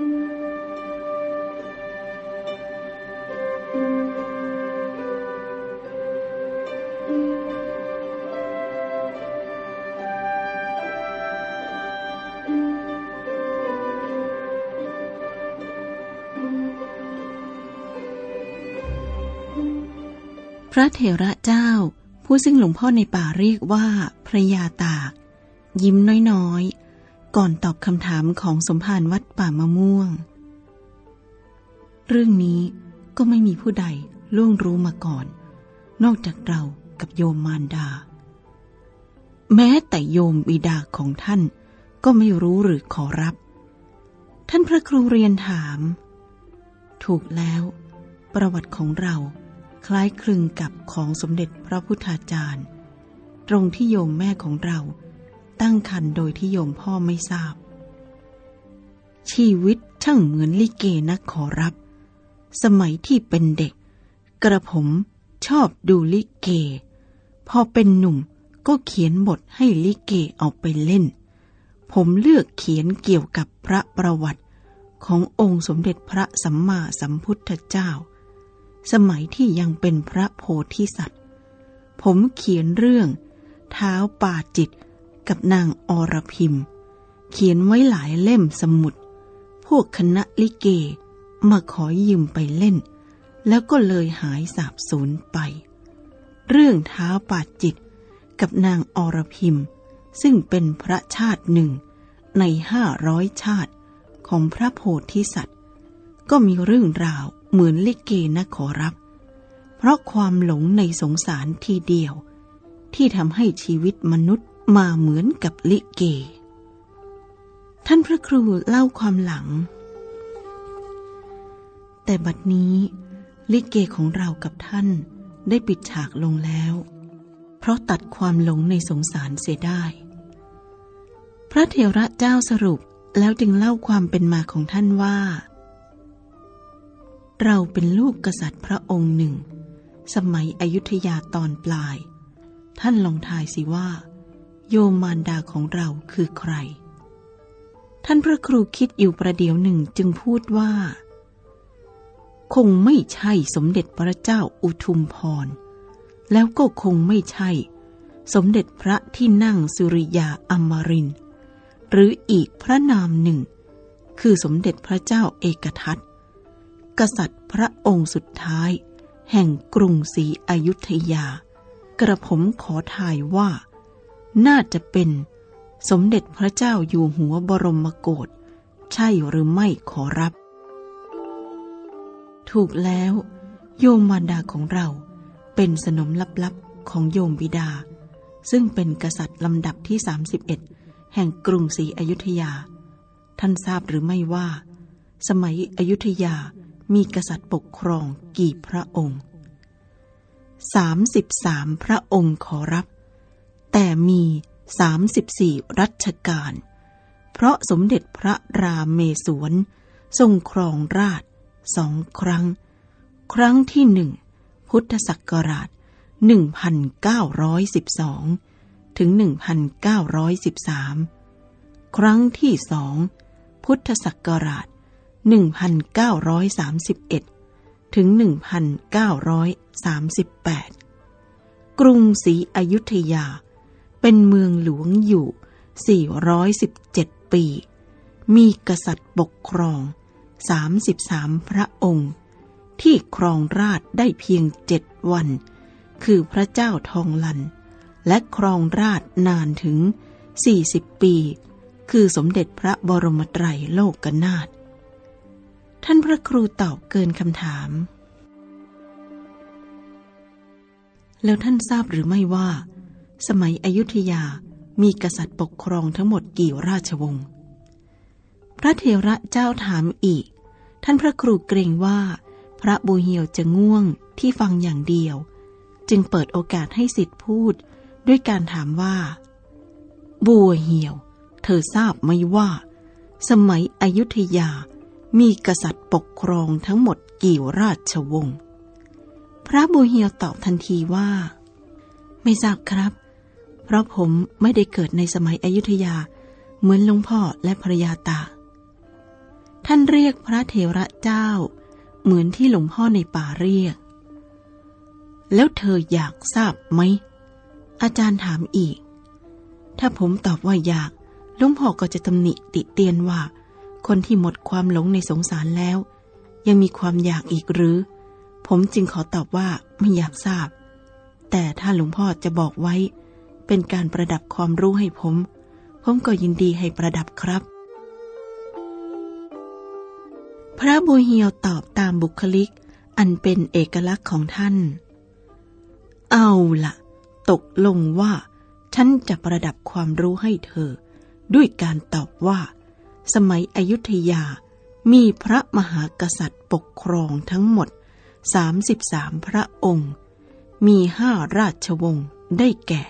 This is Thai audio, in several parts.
พระเถระเจ้า ผู้ซึ่งหลวงพ่อในป่าเรียกว่าพระยาตาก ยิ้มน้อยๆ ก่อนตอบคำถามของสมภารวัามะม่วง เรื่องนี้ก็ไม่มีผู้ใดล่วงรู้มาก่อน นอกจากเรากับโยมมารดา แม้แต่โยมบิดาของท่านก็ไม่รู้หรือขอรับ ท่านพระครูเรียนถาม ถูกแล้ว ประวัติของเราคล้ายคลึงกับของสมเด็จพระพุทธาจารย์ ตรงที่โยมแม่ของเราตั้งคันโดยที่โยมพ่อไม่ทราบ ชีวิตช่างเหมือนลิเกนักขอรับ สมัยที่เป็นเด็ก กระผมชอบดูลิเก พอเป็นหนุ่มก็เขียนบทให้ลิเกเอาไปเล่น ผมเลือกเขียนเกี่ยวกับพระประวัติขององค์สมเด็จพระสัมมาสัมพุทธเจ้า สมัยที่ยังเป็นพระโพธิสัตว์ ผมเขียนเรื่อง เท้าป่าจิตกับนางอรพิมเขียนไว้หลายเล่มสมุด วกคณะลิเก มาขอยืมไปเล่น แล้วก็เลยหายสาบสูญไป เรื่องท้าปาจิตกับนางอรพิมซึ่งเป็นพระชาติหนึ่งในห้าร้อยชาติของพระโพธิสัตว์ ก็มีเรื่องราวเหมือนลิเกนะขอรับ เพราะความหลงในสงสารทีเดียว ที่ทำให้ชีวิตมนุษย์มาเหมือนกับลิเก ท่านพระครูเล่าความหลัง แต่บัดนี้ลิเกของเรากับท่านได้ปิดฉากลงแล้ว เพราะตัดความหลงในสงสารเสียได้ พระเถระเจ้าสรุปแล้วจึงเล่าความเป็นมาของท่านว่า เราเป็นลูกกษัตริย์พระองค์หนึ่ง สมัยอยุธยาตอนปลาย ท่านลองทายสิว่า โยมมารดาของเราคือใคร ท่านพระครูคิดอยู่ประเดี๋ยวหนึ่งจึงพูดว่า คงไม่ใช่สมเด็จพระเจ้าอุทุมพร แล้วก็คงไม่ใช่ สมเด็จพระที่นั่งสุริยาอมริน หรืออีกพระนามหนึ่ง คือสมเด็จพระเจ้าเอกทัตกษัตริย์พระองค์สุดท้าย แห่งกรุงศรีอยุธยา กระผมขอทายว่า น่าจะเป็น สมเด็จพระเจ้าอยู่หัวบรมโกศใช่หรือไม่ขอรับ ถูกแล้ว โยมมารดาของเราเป็นสนมลับๆของโยมบิดา ซึ่งเป็นกษัตริย์ลำดับที่ 31 แห่งกรุงศรีอยุธยา ท่านทราบหรือไม่ว่า สมัยอยุธยามีกษัตริย์ปกครองกี่พระองค์สามสิบสามพระองค์ขอรับ แต่มี สามสิบสี่รัชกาล เพราะสมเด็จพระรามเมศวรทรงครองราชสองครั้ง ครั้งที่หนึ่งพุทธศักราชหนึ่งพันเก้าร้อยสิบสองถึงหนึ่งพันเก้าร้อยสิบสามครั้งที่สองพุทธศักราช 1931 ถึง 1938 กรุงศรีอยุธยา เป็นเมืองหลวงอยู่ 417 ปี มีกษัตริย์ปกครอง 33 พระองค์ ที่ครองราชได้เพียงเจ็ดวัน คือพระเจ้าทองลัน และครองราชนานถึง 40 ปี คือสมเด็จพระบรมไตรโลกนาถ ท่านพระครูตอบเกินคำถามแล้วท่านทราบหรือไม่ว่า สมัยอยุธยามีกษัตริย์ปกครองทั้งหมดกี่ราชวงศ์ พระเทระเจ้าถามอีก ท่านพระครูเกรงว่า พระบูเหียวจะง่วงที่ฟังอย่างเดียว จึงเปิดโอกาสให้สิทธิพูดด้วยการถามว่า บัวเหียว เธอทราบไหมว่า สมัยอยุธยามีกษัตริย์ปกครองทั้งหมดกี่ราชวงศ์ พระบูเฮียวตอบทันทีว่า ไม่ทราบครับ เพราะผมไม่ได้เกิดในสมัยอยุธยา เหมือนหลวงพ่อและภรยาตา ท่านเรียกพระเทระเจ้า เหมือนที่หลวงพ่อในป่าเรียก แล้วเธออยากทราบไหม อาจารย์ถามอีก ถ้าผมตอบว่าอยากหลวงพ่อก็จะตำหนิติเตียนว่า คนที่หมดความหลงในสงสารแล้ว ยังมีความอยากอีกหรือ ผมจึงขอตอบว่าไม่อยากทราบ แต่ถ้าหลวงพ่อจะบอกไว้ เป็นการประดับความรู้ให้ผม ผมก็ยินดีให้ประดับครับ พระบุเฮียวตอบตามบุคลิก อันเป็นเอกลักษณ์ของท่าน เอาละตกลงว่า ฉันจะประดับความรู้ให้เธอ ด้วยการตอบว่า สมัยอยุธยามีพระมหากษัตริย์ปกครองทั้งหมด 33 พระองค์ มีห้าราชวงศ์ได้แก่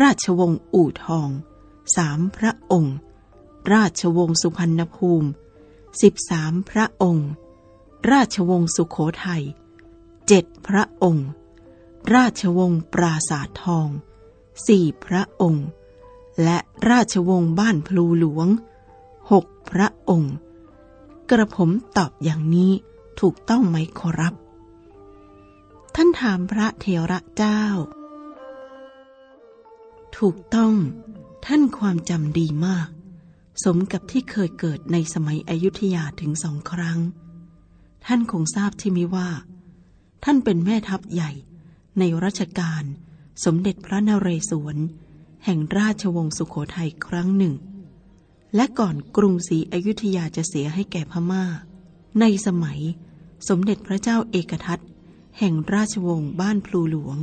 ราชวงศ์อู่ทองสามพระองค์ ราชวงศ์สุพรรณภูมิสิบสามพระองค์ ราชวงศ์สุขโขทัยเจ็ดพระองค์ ราชวงศ์ปราสาททองสี่พระองค์ และราชวงศ์บ้านพลูหลวงหกพระองค์ กระผมตอบอย่างนี้ถูกต้องไหมขอรับ ท่านถามพระเทระเจ้า ถูกต้องท่านความจำดีมาก สมกับที่เคยเกิดในสมัยอยุธยาถึงสองครั้ง ท่านคงทราบที่มิว่า ท่านเป็นแม่ทัพใหญ่ในรัชกาลสมเด็จพระนเรศวร แห่งราชวงศ์สุขโขทัยครั้งหนึ่ง และก่อนกรุงศรีอยุธยาจะเสียให้แก่พมา่า ในสมัยสมเด็จพระเจ้าเอกทัตแห่งราชวงศ์บ้านพลูหลวง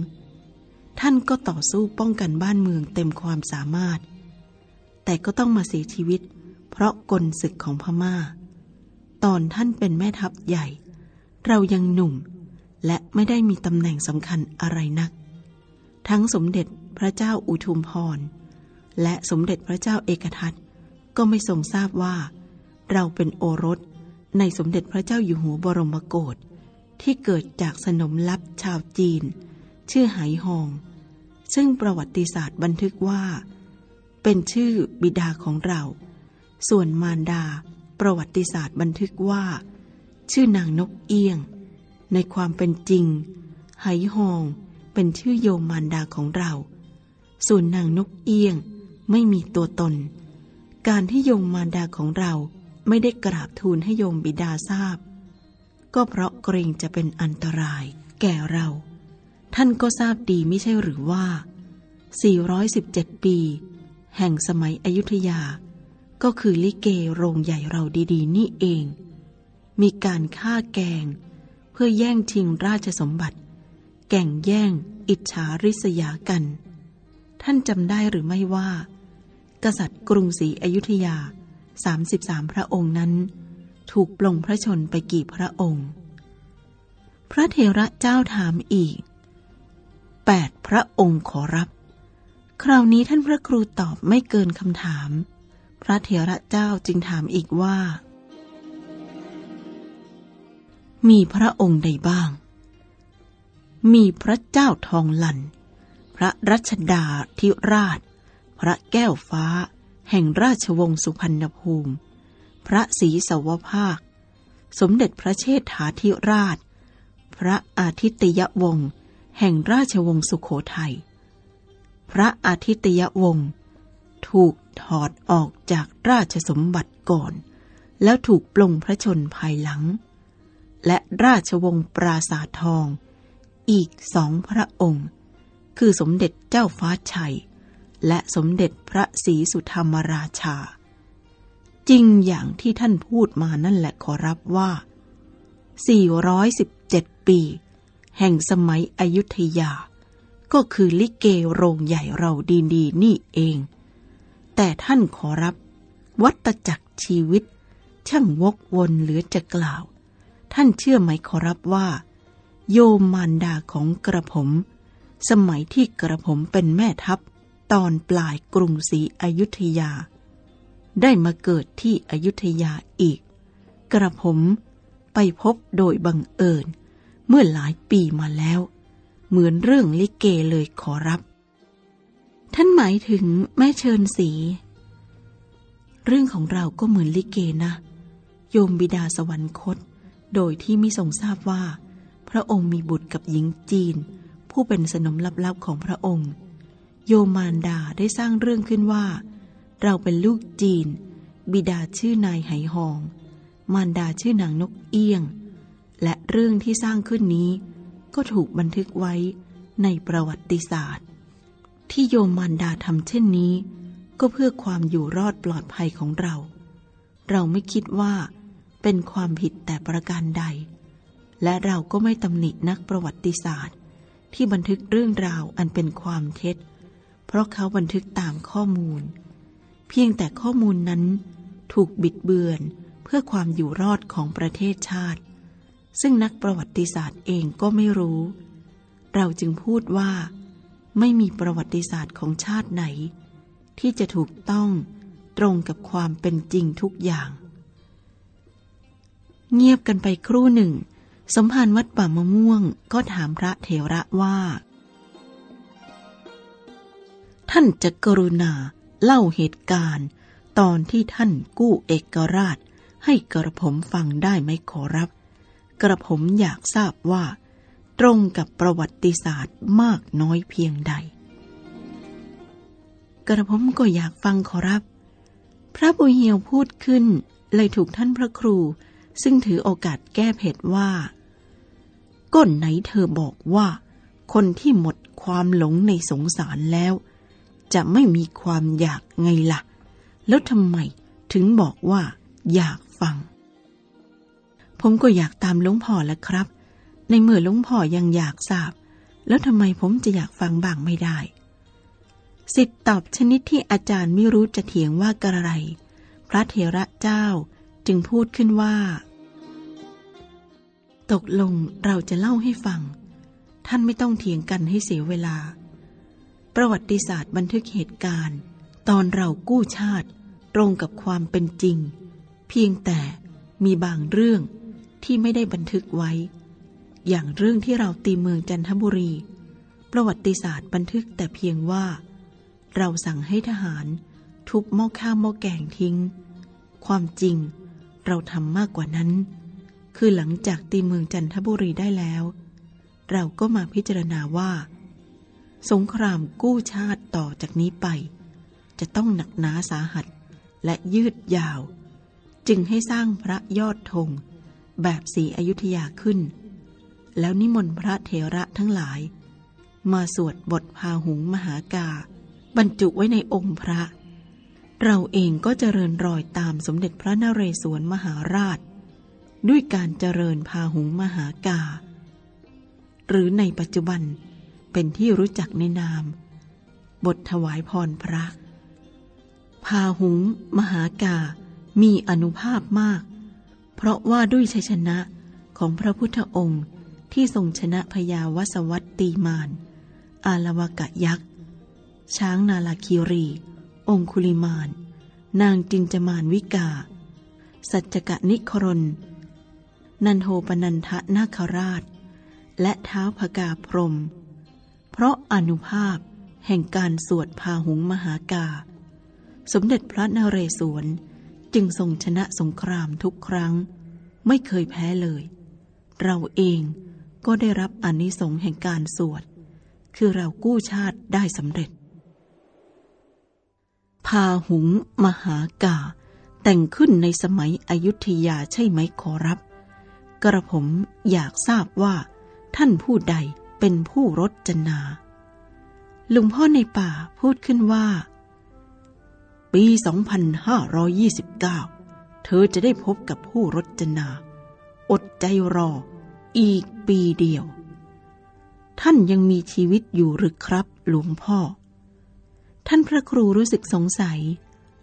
ท่านก็ต่อสู้ป้องกันบ้านเมืองเต็มความสามารถ แต่ก็ต้องมาเสียชีวิต เพราะกลศึกของพมา่า ตอนท่านเป็นแม่ทัพใหญ่ เรายังหนุ่ม และไม่ได้มีตำแหน่งสำคัญอะไรนัก ทั้งสมเด็จพระเจ้าอุทุมพร และสมเด็จพระเจ้าเอกทัตก็ไม่ทรงทราบว่า เราเป็นโอรสในสมเด็จพระเจ้าอยู่หัวบรมโกศที่เกิดจากสนมลับชาวจีน ชื่อไหหอง ซึ่งประวัติศาสตร์บันทึกว่า เป็นชื่อบิดาของเรา ส่วนมารดา ประวัติศาสตร์บันทึกว่า ชื่อนางนกเอี้ยง ในความเป็นจริง ไหหองเป็นชื่อโยมมารดาของเรา ส่วนนางนกเอี้ยงไม่มีตัวตน การที่โยมมารดาของเราไม่ได้กราบทูลให้โยมบิดาทราบ ก็เพราะเกรงจะเป็นอันตรายแก่เรา ท่านก็ทราบดีไม่ใช่หรือว่า 417 ปี แห่งสมัยอยุธยา ก็คือลิเกโรงใหญ่เราดีๆ นี่เอง มีการฆ่าแกง เพื่อแย่งชิงราชสมบัติ แก่งแย่ง อิจฉาริษยากัน ท่านจำได้หรือไม่ว่า กษัตริย์กรุงศรีอยุธยา 33 พระองค์นั้น ถูกปลงพระชนไปกี่พระองค์ พระเทระเจ้าถามอีก 8 พระองค์ขอรับ คราวนี้ท่านพระครูตอบไม่เกินคำถาม พระเถระเจ้าจึงถามอีกว่า มีพระองค์ใดบ้าง มีพระเจ้าทองหลัน พระรัชดาธิราช พระแก้วฟ้า แห่งราชวงศ์สุพรรณภูมิ พระศรีสวภาค สมเด็จพระเชษฐาธิราช พระอาทิตยวงศ์ แห่งราชวงศ์สุขโขทัย พระอาทิตยวงศ์ถูกถอดออกจากราชสมบัติก่อน แล้วถูกปลงพระชนภายหลัง และราชวงศ์ปราสาททอง อีกสองพระองค์ คือสมเด็จเจ้าฟ้าชัย และสมเด็จพระศรีสุธรรมราชา จริงอย่างที่ท่านพูดมานั่นแหละขอรับว่า 417 ปี แห่งสมัยอยุธยา ก็คือลิเกโรงใหญ่เราดีๆนี่เอง แต่ท่านขอรับ วัตจักรชีวิต ช่างวกวนเหลือจะกล่าว ท่านเชื่อไหมขอรับว่า โยมมารดาของกระผม สมัยที่กระผมเป็นแม่ทัพ ตอนปลายกรุงศรีอยุธยา ได้มาเกิดที่อยุธยาอีก กระผมไปพบโดยบังเอิญ เมื่อหลายปีมาแล้ว เหมือนเรื่องลิเกเลยขอรับ ท่านหมายถึงแม่เชิญสี เรื่องของเราก็เหมือนลิเกนะ โยมบิดาสวรรคต โดยที่ไม่ทรงทราบว่า พระองค์มีบุตรกับหญิงจีน ผู้เป็นสนมลับๆของพระองค์ โยมมารดาได้สร้างเรื่องขึ้นว่า เราเป็นลูกจีน บิดาชื่อนายไหหอง มารดาชื่อนางนกเอี้ยง และเรื่องที่สร้างขึ้นนี้ ก็ถูกบันทึกไว้ในประวัติศาสตร์ ที่โยมมารดาทำเช่นนี้ ก็เพื่อความอยู่รอดปลอดภัยของเรา เราไม่คิดว่า เป็นความผิดแต่ประการใด และเราก็ไม่ตำหนินักประวัติศาสตร์ ที่บันทึกเรื่องราวอันเป็นความเท็จ เพราะเขาบันทึกตามข้อมูล เพียงแต่ข้อมูลนั้นถูกบิดเบือนเพื่อความอยู่รอดของประเทศชาติ ซึ่งนักประวัติศาสตร์เองก็ไม่รู้ เราจึงพูดว่า ไม่มีประวัติศาสตร์ของชาติไหน ที่จะถูกต้องตรงกับความเป็นจริงทุกอย่าง เงียบกันไปครู่หนึ่ง สมภารวัดป่ามะม่วงก็ถามพระเถระว่า ท่านจะกรุณาเล่าเหตุการณ์ ตอนที่ท่านกู้เอกราชให้กระผมฟังได้ไหมขอรับ กระผมอยากทราบว่า ตรงกับประวัติศาสตร์มากน้อยเพียงใด กระผมก็อยากฟังขอรับ พระบุญเฮียวพูดขึ้น เลยถูกท่านพระครู ซึ่งถือโอกาสแก้เผ็ดว่าก้นไหนเธอบอกว่า คนที่หมดความหลงในสงสารแล้ว จะไม่มีความอยากไงละ่ะ แล้วทำไมถึงบอกว่า อยาก ผมก็อยากตามหลวงพ่อแล้วครับ ในเมื่อหลวงพ่อยังอยากทราบ แล้วทำไมผมจะอยากฟังบ้างไม่ได้ สิทธิ์ตอบชนิดที่อาจารย์ไม่รู้จะเถียงว่ากระไร พระเถระเจ้าจึงพูดขึ้นว่า ตกลงเราจะเล่าให้ฟัง ท่านไม่ต้องเถียงกันให้เสียเวลา ประวัติศาสตร์บันทึกเหตุการณ์ ตอนเรากู้ชาติ ตรงกับความเป็นจริง เพียงแต่มีบางเรื่อง ที่ไม่ได้บันทึกไว้ อย่างเรื่องที่เราตีเมืองจันทบุรี ประวัติศาสตร์บันทึกแต่เพียงว่า เราสั่งให้ทหารทุบหม้อข้าวหม้อแกงทิ้ง ความจริงเราทำมากกว่านั้น คือหลังจากตีเมืองจันทบุรีได้แล้ว เราก็มาพิจารณาว่า สงครามกู้ชาติต่อจากนี้ไป จะต้องหนักหนาสาหัสและยืดยาว จึงให้สร้างพระยอดธง แบบสีอยุธยาขึ้น แล้วนิมนต์พระเถระทั้งหลาย มาสวดบทพาหุงมหากา บรรจุไว้ในองค์พระ เราเองก็เจริญรอยตามสมเด็จพระนเรศวรมหาราช ด้วยการเจริญพาหุงมหากา หรือในปัจจุบันเป็นที่รู้จักในนาม บทถวายพรพระ พาหุง มหากา มีอนุภาพมาก เพราะว่าด้วยชัยชนะของพระพุทธองค์ที่ทรงชนะพยาวสวัตตีมาน อาลวกะยักษ์ ช้างนาลาคิรี องคุลิมาน นางจินจมานวิกา สัจจกะนิครน นันโทปนันทะนาคราช และเท้าพกาพรม เพราะอนุภาพแห่งการสวดพาหุงมหากา สมเด็จพระนเรศวร จึงทรงชนะสงครามทุกครั้ง ไม่เคยแพ้เลย เราเองก็ได้รับอนนิสงส์แห่งการสวด คือเรากู้ชาติได้สำเร็จ พาหุงมหากา แต่งขึ้นในสมัยอยุธยาใช่ไหมขอรับ กระผมอยากทราบว่า ท่านผู้ใดเป็นผู้รจนา ลุงพ่อในป่าพูดขึ้นว่า ปี 2529 เธอจะได้พบกับผู้รจนา อดใจรอ อีกปีเดียว ท่านยังมีชีวิตอยู่หรือครับ หลวงพ่อ ท่านพระครูรู้สึกสงสัย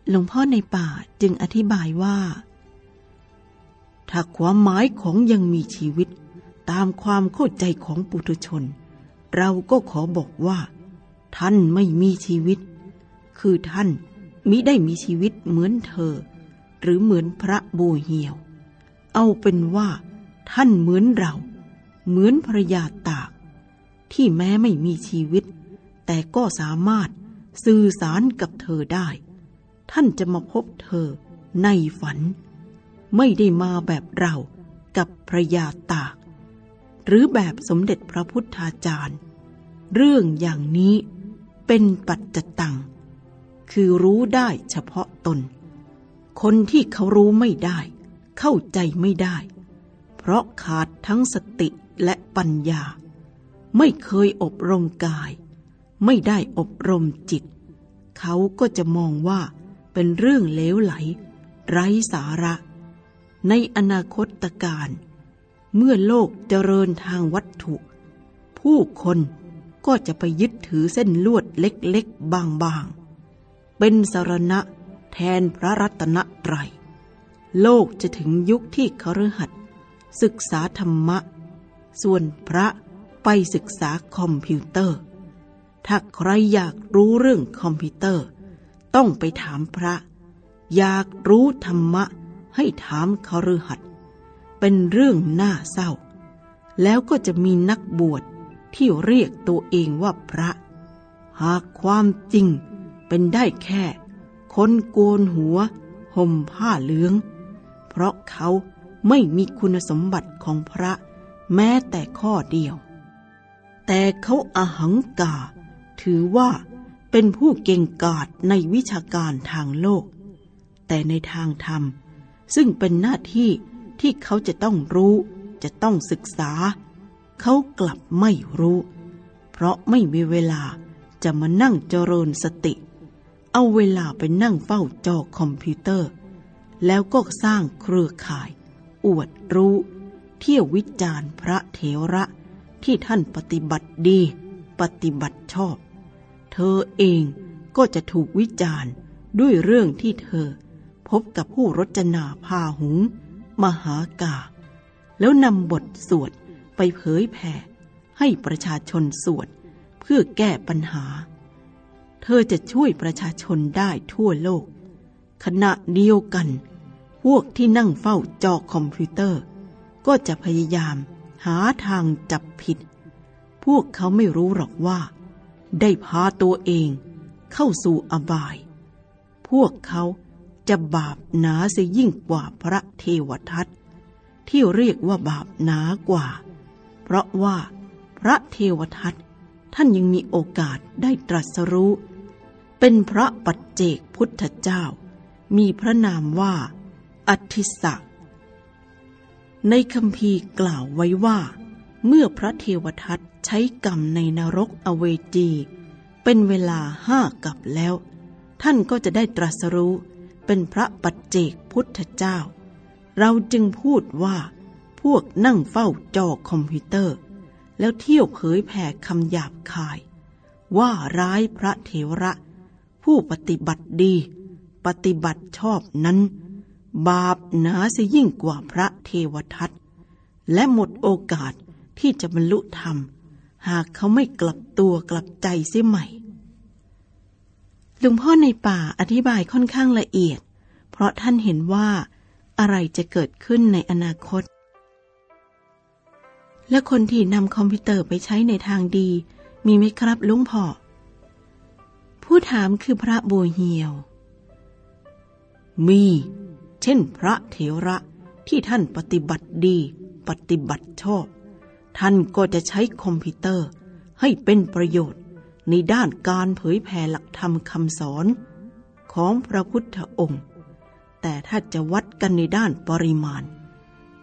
หลวงพ่อในป่าจึงอธิบายว่า ถ้าความหมายของยังมีชีวิต ตามความเข้าใจของปุถุชน เราก็ขอบอกว่า ท่านไม่มีชีวิต คือท่าน มิได้มีชีวิตเหมือนเธอ หรือเหมือนพระโบเหียว เอาเป็นว่าท่านเหมือนเรา เหมือนภรยาตาก ที่แม้ไม่มีชีวิต แต่ก็สามารถสื่อสารกับเธอได้ ท่านจะมาพบเธอในฝัน ไม่ได้มาแบบเรากับพระยาตาก หรือแบบสมเด็จพระพุทธาจารย์ เรื่องอย่างนี้เป็นปัจจตัง คือรู้ได้เฉพาะตน คนที่เขารู้ไม่ได้ เข้าใจไม่ได้ เพราะขาดทั้งสติและปัญญา ไม่เคยอบรมกาย ไม่ได้อบรมจิต เขาก็จะมองว่าเป็นเรื่องเลวไหล ไร้สาระ ในอนาคตการ เมื่อโลกเจริญทางวัตถุ ผู้คนก็จะไปยึดถือเส้นลวดเล็กๆ บางๆ เป็นสารณะแทนพระรัตนตรัย โลกจะถึงยุคที่คฤหัสถ์ศึกษาธรรมะ ส่วนพระไปศึกษาคอมพิวเตอร์ ถ้าใครอยากรู้เรื่องคอมพิวเตอร์ ต้องไปถามพระ อยากรู้ธรรมะให้ถามคฤหัสถ์เป็นเรื่องน่าเศร้า แล้วก็จะมีนักบวชที่เรียกตัวเองว่าพระ หากความจริงเเป็นได้แค่ คนโกนหัว ห่มผ้าเหลือง เพราะเขาไม่มีคุณสมบัติของพระแม้แต่ข้อเดียว แต่เขาอาหังกา ถือว่าเป็นผู้เก่งกาจในวิชาการทางโลก แต่ในทางธรรม ซึ่งเป็นหน้าที่ที่เขาจะต้องรู้ จะต้องศึกษา เขากลับไม่รู้ เพราะไม่มีเวลาจะมานั่งเจริญสติ เอาเวลาไปนั่งเฝ้าจอคอมพิวเตอร์ แล้วก็สร้างเครือข่าย อวดรู้ เที่ยววิจารณ์พระเถระที่ท่านปฏิบัติดี ปฏิบัติชอบ เธอเองก็จะถูกวิจารณ์ด้วยเรื่องที่เธอ พบกับผู้รจนาพาหุง มหากา แล้วนำบทสวดไปเผยแผ่ให้ประชาชนสวดเพื่อแก้ปัญหา เธอจะช่วยประชาชนได้ทั่วโลก ขณะเดียวกัน พวกที่นั่งเฝ้าจอคอมพิวเตอร์ ก็จะพยายามหาทางจับผิด พวกเขาไม่รู้หรอกว่า ได้พาตัวเองเข้าสู่อบาย พวกเขาจะบาปหนาเสียยิ่งกว่าพระเทวทัตที่เรียกว่าบาปหนากว่า เพราะว่าพระเทวทัตท่านยังมีโอกาสได้ตรัสรู้ เป็นพระปัจเจกพุทธเจ้า มีพระนามว่า อัติสะในคำพีกล่าวไว้ว่า เมื่อพระเทวทัตใช้กรรมในนรกอเวจี เป็นเวลาห้ากับแล้ว ท่านก็จะได้ตรัสรู้ เป็นพระปัจเจกพุทธเจ้า เราจึงพูดว่า พวกนั่งเฝ้าจอคอมพิวเตอร์ แล้วเที่ยวเผยแผ่คำหยาบคาย ว่าร้ายพระเถระ ผู้ปฏิบัติดี ปฏิบัติชอบนั้น บาปหนาเสียยิ่งกว่าพระเทวทัตและหมดโอกาสที่จะบรรลุธรรม หากเขาไม่กลับตัวกลับใจเสียใหม่หลวงพ่อในป่าอธิบายค่อนข้างละเอียด เพราะท่านเห็นว่าอะไรจะเกิดขึ้นในอนาคต และคนที่นำคอมพิวเตอร์ไปใช้ในทางดี มีไหมครับลุงพ่อ ผู้ถามคือพระโบเหียว มี เช่นพระเถระที่ท่านปฏิบัติดี ปฏิบัติชอบ ท่านก็จะใช้คอมพิวเตอร์ ให้เป็นประโยชน์ในด้านการเผยแผ่หลักธรรมคำสอนของพระพุทธองค์ แต่ถ้าจะวัดกันในด้านปริมาณ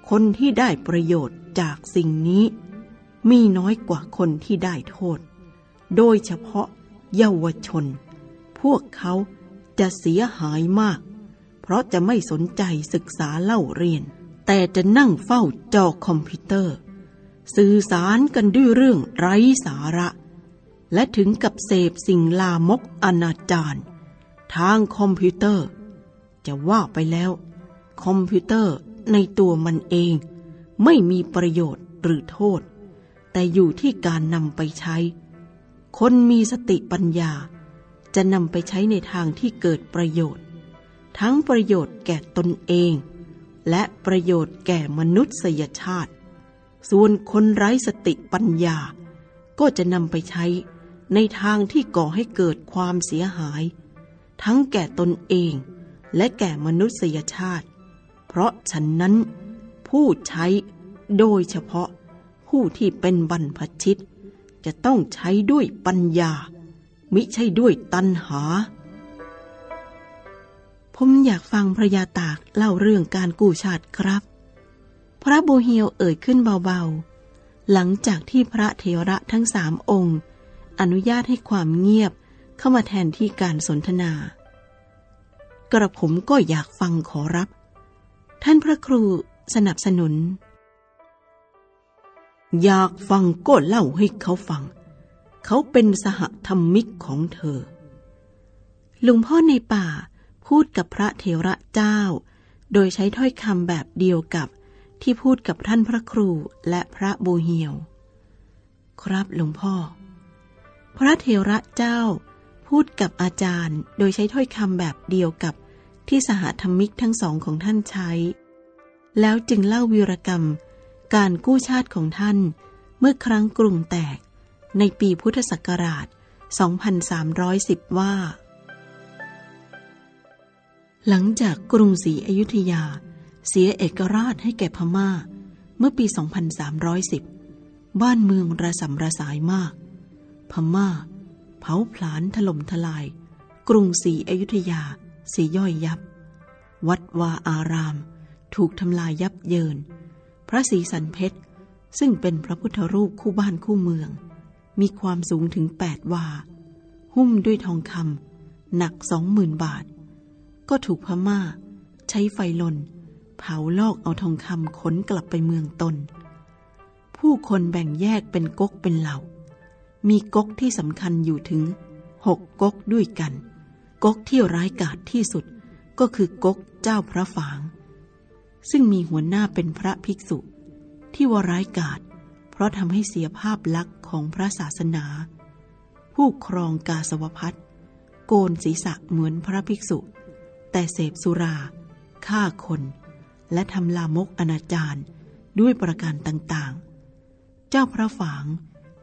คนที่ได้ประโยชน์จากสิ่งนี้ มีน้อยกว่าคนที่ได้โทษ โดยเฉพาะ เยาวชน พวกเขาจะเสียหายมาก เพราะจะไม่สนใจศึกษาเล่าเรียน แต่จะนั่งเฝ้าจอคอมพิวเตอร์ สื่อสารกันด้วยเรื่องไร้สาระ และถึงกับเสพสิ่งลามกอนาจารทางคอมพิวเตอร์ จะว่าไปแล้ว คอมพิวเตอร์ในตัวมันเอง ไม่มีประโยชน์หรือโทษ แต่อยู่ที่การนำไปใช้ คนมีสติปัญญา จะนำไปใช้ในทางที่เกิดประโยชน์ ทั้งประโยชน์แก่ตนเอง และประโยชน์แก่มนุษยชาติ ส่วนคนไร้สติปัญญา ก็จะนำไปใช้ในทางที่ก่อให้เกิดความเสียหาย ทั้งแก่ตนเองและแก่มนุษยชาติ เพราะฉะนั้น ผู้ใช้โดยเฉพาะผู้ที่เป็นบรรพชิต จะต้องใช้ด้วยปัญญา มิใช่ด้วยตัณหา ผมอยากฟังพระยาตากเล่าเรื่องการกู้ชาติครับ พระโบเฮียวเอ่ยขึ้นเบาๆ หลังจากที่พระเทระทั้งสามองค์ อนุญาตให้ความเงียบเข้ามาแทนที่การสนทนา กระผมก็อยากฟังขอรับ ท่านพระครูสนับสนุน อยากฟังก็เล่าให้เขาฟัง เขาเป็นสหธรรมิกของเธอ ลุงพ่อในป่าพูดกับพระเถระเจ้า โดยใช้ถ้อยคำแบบเดียวกับที่พูดกับท่านพระครูและพระโบเฮียว ครับหลวงพ่อ พระเถระเจ้าพูดกับอาจารย์โดยใช้ถ้อยคำแบบเดียวกับที่สหธรรมิกทั้งสองของท่านใช้ แล้วจึงเล่าวีรกรรม การกู้ชาติของท่าน เมื่อครั้งกรุงแตก ในปีพุทธศักราช 2310 ว่า หลังจากกรุงศรีอยุธยา เสียเอกราชให้แก่พม่า เมื่อปี 2310 บ้านเมืองระสำระสายมาก พม่า เผาผลาญถล่มทลาย กรุงศรีอยุธยาเสียย่อยยับ วัดวาอาราม ถูกทำลายยับเยิน พระศรีสันเพชร ซึ่งเป็นพระพุทธรูปคู่บ้านคู่เมือง มีความสูงถึงแปดวา หุ้มด้วยทองคำหนักสองหมื่นบาท ก็ถูกพม่า ใช้ไฟลน เผาลอกเอาทองคำขนกลับไปเมืองตน ผู้คนแบ่งแยกเป็นก๊กเป็นเหล่า มีก๊กที่สำคัญอยู่ถึงหกก๊กด้วยกัน ก๊กที่ร้ายกาจที่สุดก็คือก๊กเจ้าพระฝาง ซึ่งมีหัวหน้าเป็นพระภิกษุ ที่วร้ายกาจเพราะทำให้เสียภาพลักษณ์ของพระศาสนา ผู้ครองกาสวพัฒโกนศีรษะเหมือนพระภิกษุ แต่เสพสุราฆ่าคน และทำลามกอนาจารด้วยประการต่างๆ เจ้าพระฝาง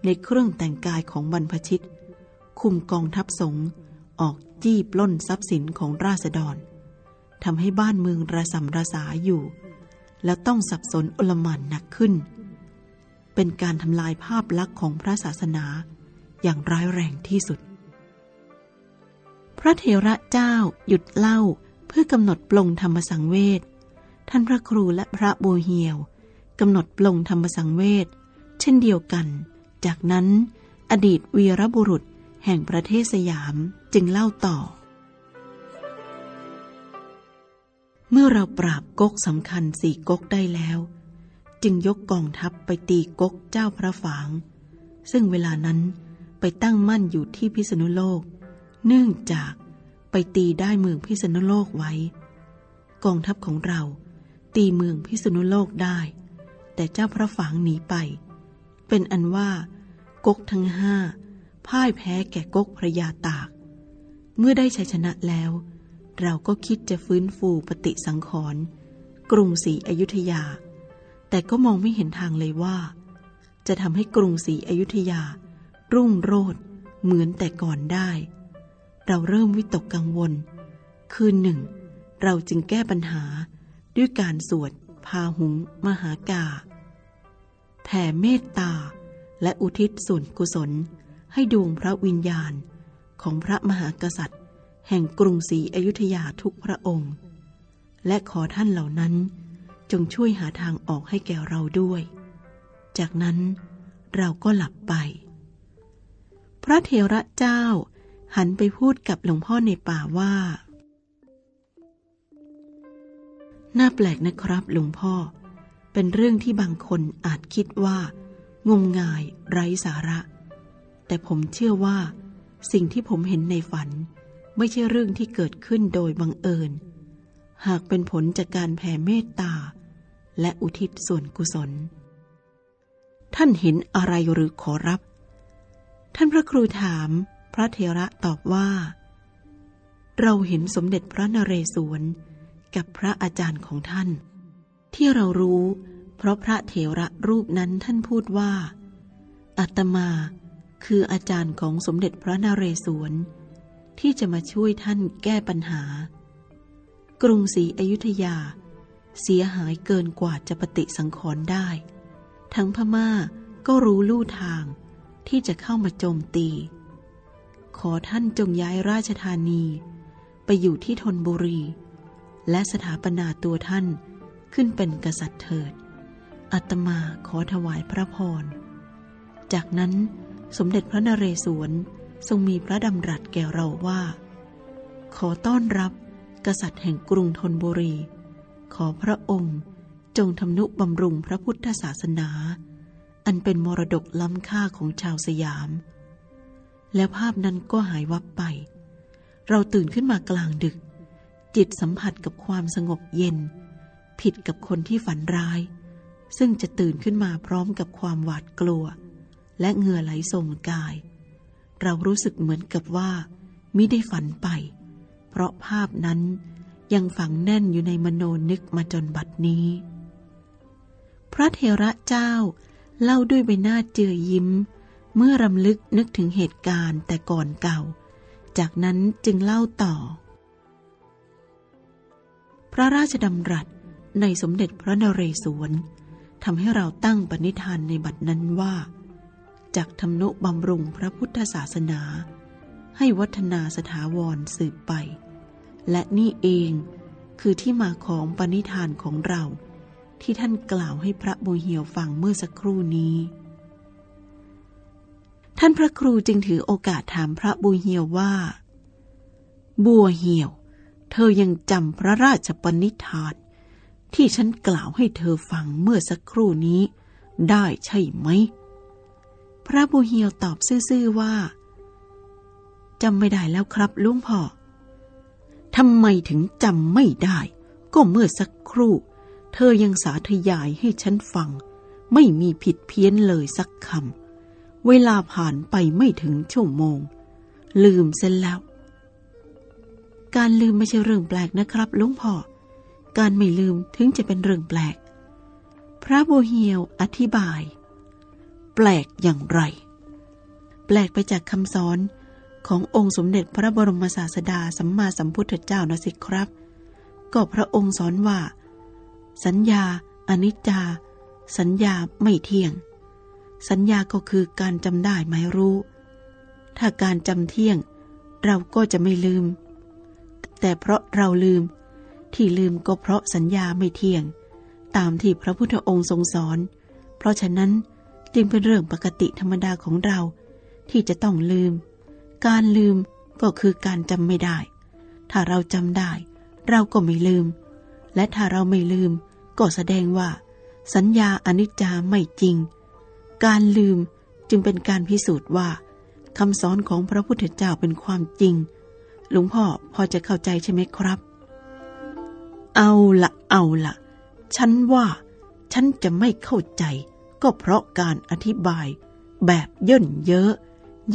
ในเครื่องแต่งกายของบรรพชิต คุมกองทัพสงฆ์ออกจี้ปล้นทรัพย์สินของราษฎร ทำให้บ้านเมืองระสำระสาอยู่ แล้วต้องสับสนอลหม่านหนักขึ้น เป็นการทำลายภาพลักษณ์ของพระศาสนาอย่างร้ายแรงที่สุด พระเถระเจ้าหยุดเล่าเพื่อกำหนดปลงธรรมสังเวชท่านพระครูและพระโบเฮียวกำหนดปลงธรรมสังเวชเช่นเดียวกัน จากนั้น อดีตวีรบุรุษแห่งประเทศสยามจึงเล่าต่อ เมื่อเราปราบก๊กสำคัญสี่ก๊กได้แล้ว จึงยกกองทัพไปตีก๊กเจ้าพระฝาง ซึ่งเวลานั้นไปตั้งมั่นอยู่ที่พิษณุโลก เนื่องจากไปตีได้เมืองพิษณุโลกไว้ กองทัพของเราตีเมืองพิษณุโลกได้ แต่เจ้าพระฝางหนีไป เป็นอันว่า ก๊กทั้งห้าพ่ายแพ้แก่ก๊กพระยาตาก เมื่อได้ชัยชนะแล้ว เราก็คิดจะฟื้นฟูปฏิสังขรณ์กรุงศรีอยุธยา แต่ก็มองไม่เห็นทางเลยว่า จะทำให้กรุงศรีอยุธยา รุ่งโรจน์เหมือนแต่ก่อนได้ เราเริ่มวิตกกังวล คืนหนึ่ง เราจึงแก้ปัญหาด้วยการสวดพาหุงมหากา แผ่เมตตาและอุทิศส่วนกุศลให้ดวงพระวิญญาณของพระมหากษัตริย์ แห่งกรุงศรีอยุธยาทุกพระองค์ และขอท่านเหล่านั้นจงช่วยหาทางออกให้แก่เราด้วย จากนั้นเราก็หลับไป พระเทระเจ้าหันไปพูดกับหลวงพ่อในป่าว่า น่าแปลกนะครับหลวงพ่อ เป็นเรื่องที่บางคนอาจคิดว่า งมงายไร้สาระ แต่ผมเชื่อว่า สิ่งที่ผมเห็นในฝัน ไม่ใช่เรื่องที่เกิดขึ้นโดยบังเอิญ หากเป็นผลจากการแผ่เมตตา และอุทิศส่วนกุศล ท่านเห็นอะไรหรือขอรับ ท่านพระครูถาม พระเทระตอบว่า เราเห็นสมเด็จพระนเรศวรกับพระอาจารย์ของท่าน ที่เรารู้เพราะพระเถระรูปนั้นท่านพูดว่าอาตมาคืออาจารย์ของสมเด็จพระนเรศวร ที่จะมาช่วยท่านแก้ปัญหา กรุงศรีอยุธยา เสียหายเกินกว่าจะปฏิสังขรณ์ได้ ทั้งพม่าก็รู้ลู่ทางที่จะเข้ามาโจมตี ขอท่านจงย้ายราชธานี ไปอยู่ที่ธนบุรี และสถาปนาตัวท่านขึ้นเป็นกษัตริย์เถิด อัตมาขอถวายพระพร จากนั้นสมเด็จพระนเรศวร ทรงมีพระดำรัสแก่เราว่า ขอต้อนรับกษัตริย์แห่งกรุงธนบุรี ขอพระองค์จงทำนุบำรุงพระพุทธศาสนา อันเป็นมรดกล้ำค่าของชาวสยาม แล้วภาพนั้นก็หายวับไป เราตื่นขึ้นมากลางดึก จิตสัมผัสกับความสงบเย็น ผิดกับคนที่ฝันร้าย ซึ่งจะตื่นขึ้นมาพร้อมกับความหวาดกลัว และเหงื่อไหลส่งกาย เรารู้สึกเหมือนกับว่ามิได้ฝันไป เพราะภาพนั้นยังฝังแน่นอยู่ในมโนนึกมาจนบัดนี้ พระเทระเจ้าเล่าด้วยใบหน้าเจือยิ้ม เมื่อรำลึกนึกถึงเหตุการณ์แต่ก่อนเก่า จากนั้นจึงเล่าต่อ พระราชดำรัสในสมเด็จพระนเรศวรทำให้เราตั้งปณิธานในบัดนั้นว่า จากทำนุบำรุงพระพุทธศาสนา ให้วัฒนาสถาวรสืบไป และนี่เองคือที่มาของปณิธานของเรา ที่ท่านกล่าวให้พระบุเหียวฟังเมื่อสักครู่นี้ ท่านพระครูจึงถือโอกาสถามพระบุเหียวว่า บัวเหียว เธอยังจำพระราชปณิธาน ที่ฉันกล่าวให้เธอฟังเมื่อสักครู่นี้ ได้ใช่ไหม พระบุเหียวตอบซื่อๆว่าจำไม่ได้แล้วครับลุงพ่อทำไมถึงจำไม่ได้ ก็เมื่อสักครู่ เธอยังสาธยายให้ฉันฟัง ไม่มีผิดเพี้ยนเลยสักคำเวลาผ่านไปไม่ถึงชั่วโมง ลืมเส้นแล้ว การลืมไม่ใช่เรื่องแปลกนะครับลุงพ่อการไม่ลืมถึงจะเป็นเรื่องแปลก พระโบเฮียวอธิบาย แปลกอย่างไร แปลกไปจากคำสอนขององค์สมเด็จพระบรมศาสดาสัมมาสัมพุทธเจ้านะสิครับ ก็พระองค์สอนว่า สัญญาอนิจจา สัญญาไม่เที่ยง สัญญาก็คือการจำได้หมายรู้ ถ้าการจำเที่ยง เราก็จะไม่ลืม แต่เพราะเราลืม ที่ลืมก็เพราะสัญญาไม่เที่ยง ตามที่พระพุทธองค์ทรงสอน เพราะฉะนั้น จึงเป็นเรื่องปกติธรรมดาของเรา ที่จะต้องลืม การลืมก็คือการจำไม่ได้ ถ้าเราจำได้ เราก็ไม่ลืม และถ้าเราไม่ลืม ก็แสดงว่า สัญญาอนิจจาไม่จริง การลืมจึงเป็นการพิสูจน์ว่าคำสอนของพระพุทธเจ้าเป็นความจริง หลวงพ่อพอจะเข้าใจใช่ไหมครับ เอาละเอาละฉันว่า ฉันจะไม่เข้าใจ ก็เพราะการอธิบายแบบเย่นเยอะ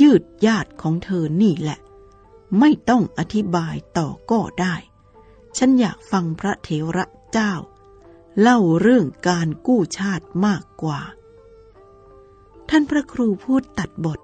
ยืดยาดของเธอนี่แหละ ไม่ต้องอธิบายต่อก็ได้ ฉันอยากฟังพระเถระเจ้า เล่าเรื่องการกู้ชาติมากกว่า ท่านพระครูพูดตัดบท